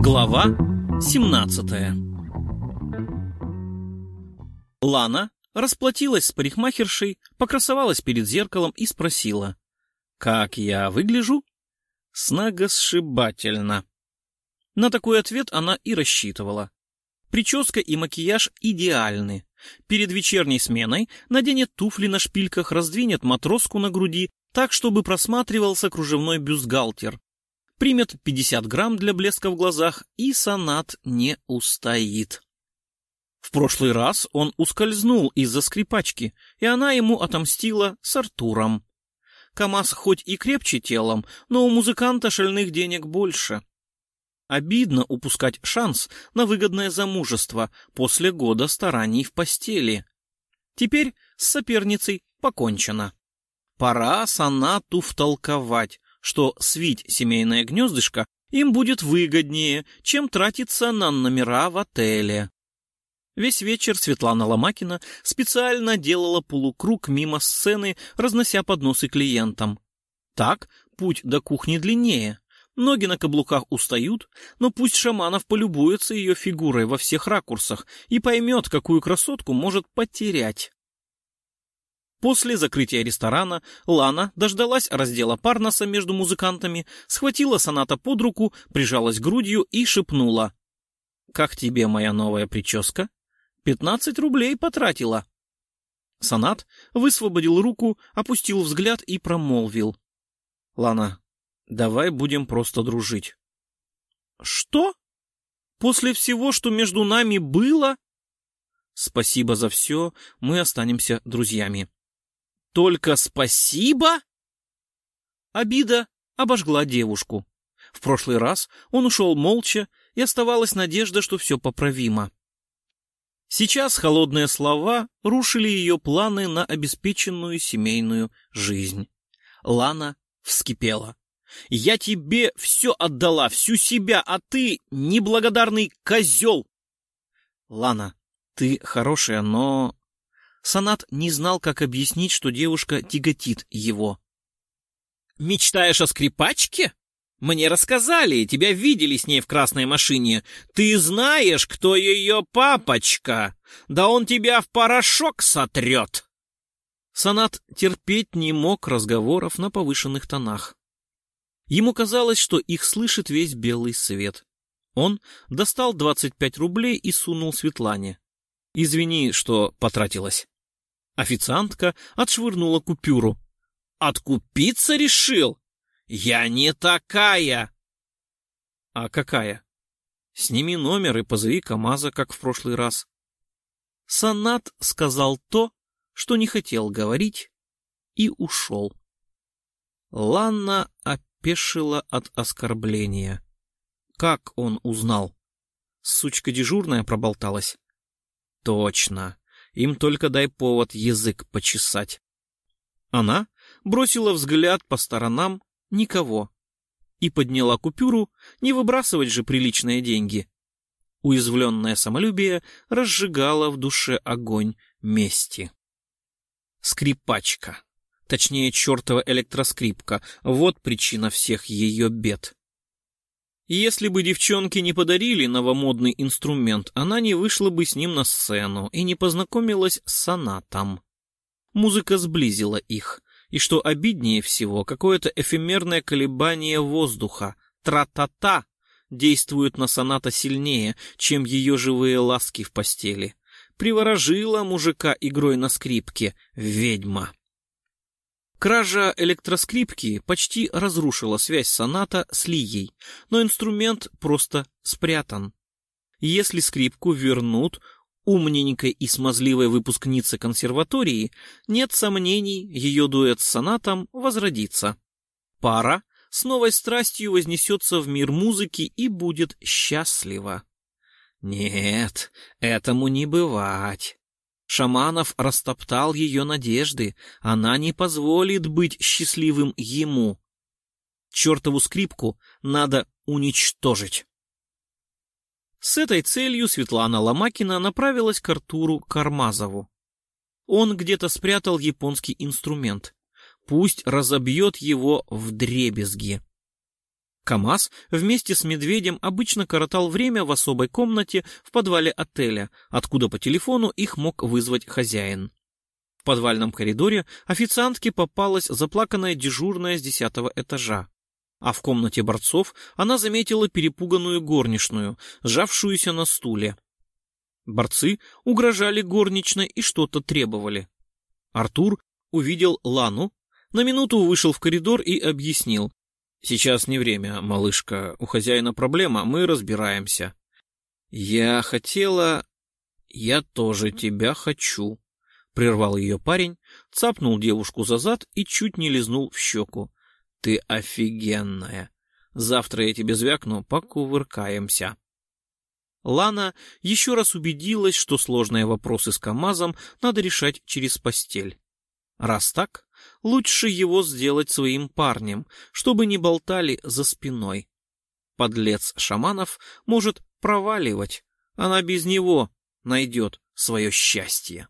Глава 17 Лана расплатилась с парикмахершей, покрасовалась перед зеркалом и спросила. «Как я выгляжу?» «Сногосшибательно». На такой ответ она и рассчитывала. Прическа и макияж идеальны. Перед вечерней сменой наденет туфли на шпильках, раздвинет матроску на груди так, чтобы просматривался кружевной бюстгальтер. Примет 50 грамм для блеска в глазах, и сонат не устоит. В прошлый раз он ускользнул из-за скрипачки, и она ему отомстила с Артуром. КамАЗ хоть и крепче телом, но у музыканта шальных денег больше. Обидно упускать шанс на выгодное замужество после года стараний в постели. Теперь с соперницей покончено. Пора сонату втолковать, что свить семейное гнездышко им будет выгоднее, чем тратиться на номера в отеле. Весь вечер Светлана Ломакина специально делала полукруг мимо сцены, разнося подносы клиентам. Так путь до кухни длиннее. Ноги на каблуках устают, но пусть Шаманов полюбуется ее фигурой во всех ракурсах и поймет, какую красотку может потерять. После закрытия ресторана Лана дождалась раздела Парнаса между музыкантами, схватила соната под руку, прижалась грудью и шепнула. «Как тебе моя новая прическа? Пятнадцать рублей потратила». Сонат высвободил руку, опустил взгляд и промолвил. «Лана, Давай будем просто дружить. Что? После всего, что между нами было? Спасибо за все, мы останемся друзьями. Только спасибо? Обида обожгла девушку. В прошлый раз он ушел молча, и оставалась надежда, что все поправимо. Сейчас холодные слова рушили ее планы на обеспеченную семейную жизнь. Лана вскипела. Я тебе все отдала, всю себя, а ты неблагодарный козел. Лана, ты хорошая, но... Санат не знал, как объяснить, что девушка тяготит его. «Мечтаешь о скрипачке? Мне рассказали, тебя видели с ней в красной машине. Ты знаешь, кто ее папочка? Да он тебя в порошок сотрет!» Санат терпеть не мог разговоров на повышенных тонах. Ему казалось, что их слышит весь белый свет. Он достал 25 рублей и сунул Светлане. «Извини, что потратилась». Официантка отшвырнула купюру. «Откупиться решил? Я не такая!» «А какая?» «Сними номер и позови КамАЗа, как в прошлый раз». Санат сказал то, что не хотел говорить, и ушел. Ланна опешила от оскорбления. Как он узнал? Сучка дежурная проболталась. Точно. Им только дай повод язык почесать. Она бросила взгляд по сторонам, никого. И подняла купюру, не выбрасывать же приличные деньги. Уязвленное самолюбие разжигало в душе огонь мести. Скрипачка. Точнее, чертова электроскрипка. Вот причина всех ее бед. Если бы девчонки не подарили новомодный инструмент, она не вышла бы с ним на сцену и не познакомилась с сонатом. Музыка сблизила их, и что обиднее всего, какое-то эфемерное колебание воздуха, тра-та-та, действует на соната сильнее, чем ее живые ласки в постели. Приворожила мужика игрой на скрипке, ведьма. Кража электроскрипки почти разрушила связь соната с Лией, но инструмент просто спрятан. Если скрипку вернут умненькой и смазливой выпускнице консерватории, нет сомнений, ее дуэт с сонатом возродится. Пара с новой страстью вознесется в мир музыки и будет счастлива. Нет, этому не бывать. Шаманов растоптал ее надежды. Она не позволит быть счастливым ему. Чертову скрипку надо уничтожить. С этой целью Светлана Ломакина направилась к Артуру Кармазову. Он где-то спрятал японский инструмент. Пусть разобьет его в дребезги. КамАЗ вместе с Медведем обычно коротал время в особой комнате в подвале отеля, откуда по телефону их мог вызвать хозяин. В подвальном коридоре официантке попалась заплаканная дежурная с десятого этажа. А в комнате борцов она заметила перепуганную горничную, сжавшуюся на стуле. Борцы угрожали горничной и что-то требовали. Артур увидел Лану, на минуту вышел в коридор и объяснил. «Сейчас не время, малышка. У хозяина проблема, мы разбираемся». «Я хотела...» «Я тоже тебя хочу», — прервал ее парень, цапнул девушку за зад и чуть не лизнул в щеку. «Ты офигенная. Завтра я тебе звякну, покувыркаемся». Лана еще раз убедилась, что сложные вопросы с КамАЗом надо решать через постель. Раз так, лучше его сделать своим парнем, чтобы не болтали за спиной. Подлец шаманов может проваливать, она без него найдет свое счастье.